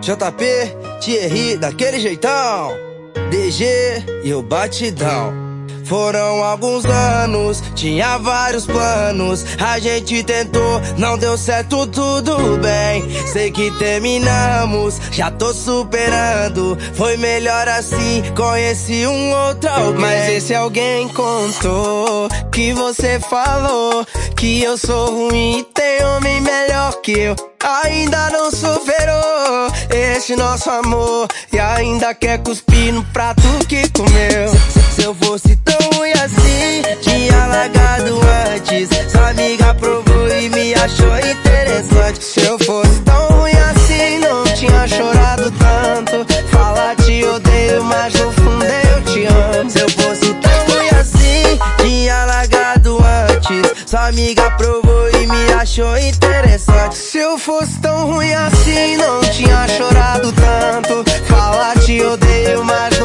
JP, Thierry, daquele jeitão. DG e o batidão. Foram alguns anos, tinha vários planos. A gente tentou, não deu certo, tudo bem. Sei que terminamos, já tô superando. Foi melhor assim, conheci um outro alguém. Mas esse alguém contou que você falou que eu sou ruim e tem homem melhor que eu. Ainda não esse nosso amor e ainda quer cuspir no prato que comeu. Se eu fosse tão ruim assim, tinha largado antes. Sua amiga provou e me achou interessante. Se eu fosse Sua amiga provou e me achou interessante. Se eu fosse tão ruim assim, não tinha chorado tanto. Fala te odeio, mas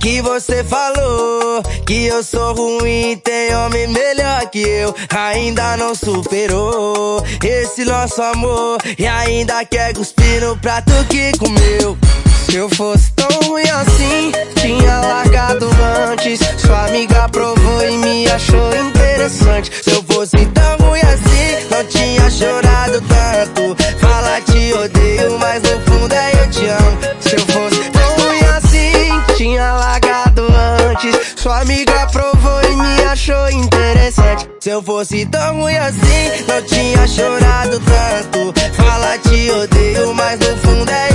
que você falou que eu sou ruim, tem homem melhor que eu. Ainda não superou esse nosso amor e ainda quer cuspir no prato que comeu. Se eu fosse tão ruim assim, tinha largado antes. Sua amiga provou e me achou interessante. Se eu fosse tão ruim assim, não tinha chorado tanto. amiga provou e me achou interessante. Se eu fosse tão ruim assim, não tinha chorado tanto. Fala, te odeio, mas no fundo é